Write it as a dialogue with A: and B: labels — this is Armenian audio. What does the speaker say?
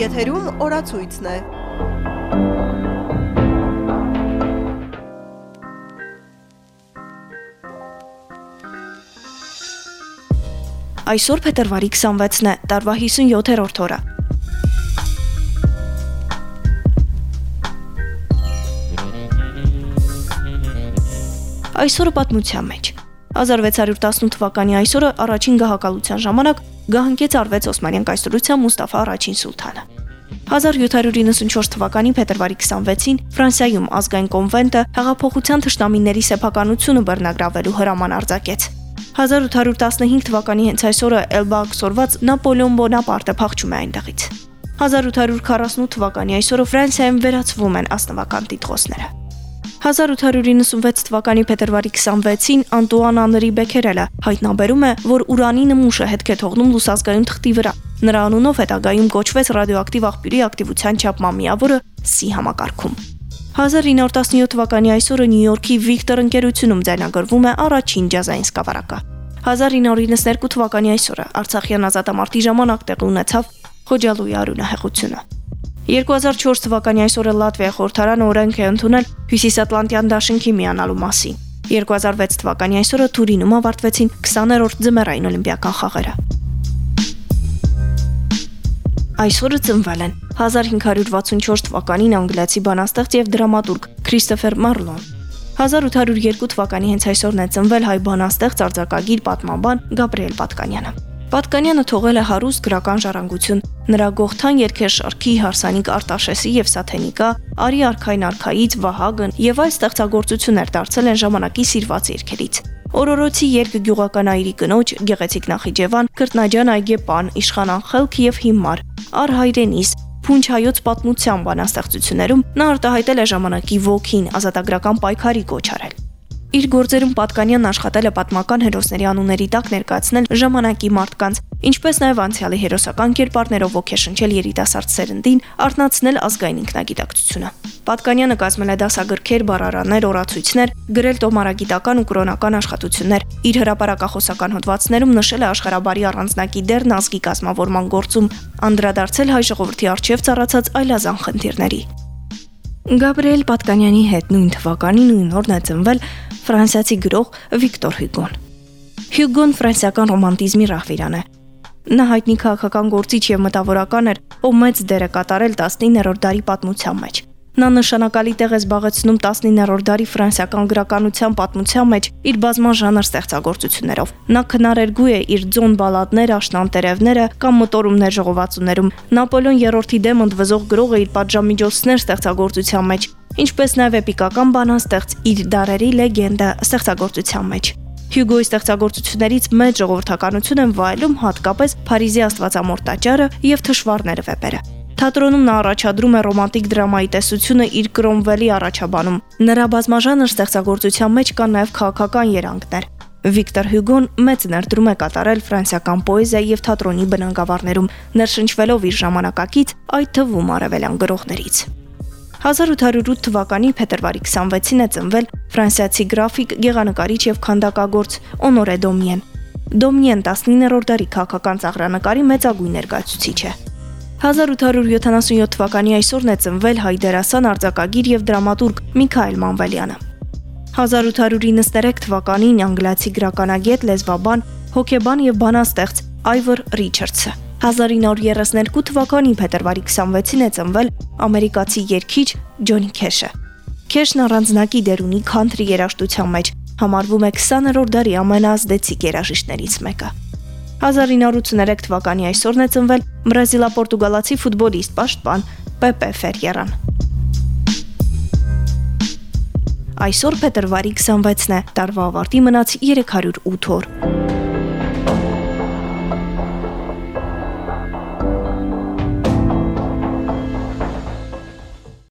A: Եթերում օրացույցն է։
B: Այսօր փետրվարի 26-ն է, տարվա 57-րդ օրը։ Այսօրը պատմության մեջ 1618 թվականի այսօրը առաջին գահակալության ժամանակ գահանկեց արվեց Օսմանյան կայսրության Մուստաֆա առաջին սուլթանը։ 1794 թվականի փետրվարի 26-ին Ֆրանսիայում ազգային կոնվենտը հեղափոխության թշնամիների սեփականությունը բռնագրավելու հրաման արձակեց։ 1815 թվականի հենց այսօրը Էլբա ակսորված Նապոլեոն Բոնապարտը փախչում է այնտեղից։ 1848 թվականի այսօրը Ֆրանսիայում վերացվում են ասնավական տիտղոսները։ 1896 թվականի փետրվարի 26-ին Անտուան Անրի Բեկերելը հայտնաբերում է, որ ուրանի նմուշը հետք է թողնում լուսազգայուն թղթի վրա։ Նրա անունով հետագայում կոչվեց ռադիոակտիվ աղբյուրի ակտիվության չափման միավորը C համակարգում։ 1917 թվականի այսօրը Նյու Յորքի Վիկտոր ընկերությունում ձայնագրվում է առաջին ջազային սկավառակը։ 1992 թվականի այսօրը Արցախյան ազատամարտի ժամանակ տեղ ունեցավ Խոջալույի արունահեղությունը։ 2004 թվականի այսօրը Լատվիա խորհրդարանը օրենք է ընդունել Հյուսիսատլանտյան դաշինքի միանալու մասին։ 2006 թվականի այսօրը Թուրինում ավարտվեցին 20-րդ ձմեռային օլիմպիական խաղերը։ Այսօրը ծնվել են 1564 թվականին անգլիացի բանաստեղծ եւ դրամատուրգ Քրիստոֆեր Մարլոն։ 1802 թվականի հենց այսօրն է ծնվել հայ բանաստեղծ արձակագիր պատմաբան Գաբրիել Պատկանյանը։ Պատկանյանը թողել է հարուստ գրական ժառանգություն։ Նրա գողթան երկեր շարքի հարսանիք Արտաշեսի եւ Սաթենիկա, Արի արքային արքայից Վահագն եւ այլ ստեղծագործություններ դարձել են ժամանակի սիրված երկերից։ Օրորոցի երգ գյուղական այրի կնոջ, Գեղեցիկ Նախիջևան, Կրտնաջան այգեպան, Իշխանան խելք եւ հիմար, Ար հայրենիս, Փունջ հայոց պատմության բանաստեղծություններում նա արտահայտել է ժամանակի ոգին, ազատագրական պայքարի կոչ արել։ Իր գործերում Պատկանյանն աշխատել է պատմական հերոսների անունների տակ ներկայացնել ժամանակի մարդկանց, ինչպես նաև անցյալի հերոսական կերպարներով ոգեշնչել երիտասարդ սերնդին, արտնացնել ազգային ինքնագիտակցությունը։ Պատկանյանը կազմել է դասագրքեր, բառարաններ, օրացույցներ, գրել տոմարագիտական ու կրոնական աշխատություններ։ Իր հրապարակախոսական հոդվածներում նշել է աշխարհաբարի առանձնակի դերն ազգի կազմավորման գործում, անդրադարձել հայ ժողովրդի արչև ծառացած այլազան խնդիրների։ Գաբրիել Պատկանյանի հետ նույն թվականի նույն օրն է ծնվել ֆրանսիացի գրող Վիկտոր Հյուգոն։ Հյուգոն ֆրանսիական ռոմանտիզմի ռահվիրան է։ Նա հայտնի քաղաքական գործիչ եւ մտավորական էր, ով մեծ դեր է կատարել 19-րդ դարի պատմության մեջ։ Նա նշանակալի տեղ է զբաղեցնում 19-րդ դարի ֆրանսիական գրականության պատմության մեջ իր բազմաժանր ստեղծագործություններով։ Նա քնարերգու է իր ձոն բալադներ, աշնանտերևները կամ մոտորումներ ժողովածուներում։ Նապոլեոն III-ի դեմ ընդվզող գրողը իր պատժամիջոցներ ստեղծագործության մեջ, ինչպես նաև էպիկական բանաստեղծ իր դարերի լեգենդա ստեղծագործության մեջ։ Հյուգոյի ստեղծագործություններից մեծ ժողովրդականություն են վայելում հատկապես Փարիզի Աստվածամորտ տաճարը եւ Թշվառներ վեպերը։ Թատրոնում նա առաջադրում է ռոմանտիկ դրամայի տեսությունը իր Կրոմվելի առաջաբանում։ Նրա բազմաժանր ստեղծագործության մեջ կան նաև քաղաքական երանգներ։ Վիկտոր Հյուգոն մեծ ներդրում է կատարել ֆրանսիական պոեզիայի եւ թատրոնի բնագավառներում, ներշնչվելով իր ժամանակակից այդ թվում արևելյան գրողներից։ 1808 թվականի փետրվարի 26-ին է ծնվել ֆրանսիացի գրաֆիկ, գեղանկարիչ եւ քանդակագործ Օնորե Դոմիեն։ Դոմիեն 19-րդ դարի քաղաքական ծաղրանկարի մեծագույն ներկայացուցիչ է։ 1877 թվականի այսօրն է ծնվել հայ դերասան արձակագիր եւ դրամատուրգ Միքայել Մանվելյանը։ 1893 թվականին անգլիացի գրականագետ, լեզվաբան, հոկեբան եւ բանաստեղծ Այվոր Ռիչարդսը 1932 թվականի փետրվարի 26-ին է ծնվել ամերիկացի երգիչ Ջոնի Քեշը։ Քեշն առանձնակի դեր ունի քանթրի երաժշտության մեջ, համարվում է 20-րդ դարի ամենաազդեցիկ երաժիշտներից մեկը։ 1983 թվականի այսօրն է ծնվել բրազիլա-պորտուգալացի ֆուտբոլիստ պաշտպան Պեպե Ֆերյերան։ Այսօր փետրվարի 26-ն է, տարվա ավարտի մնաց 308 օր։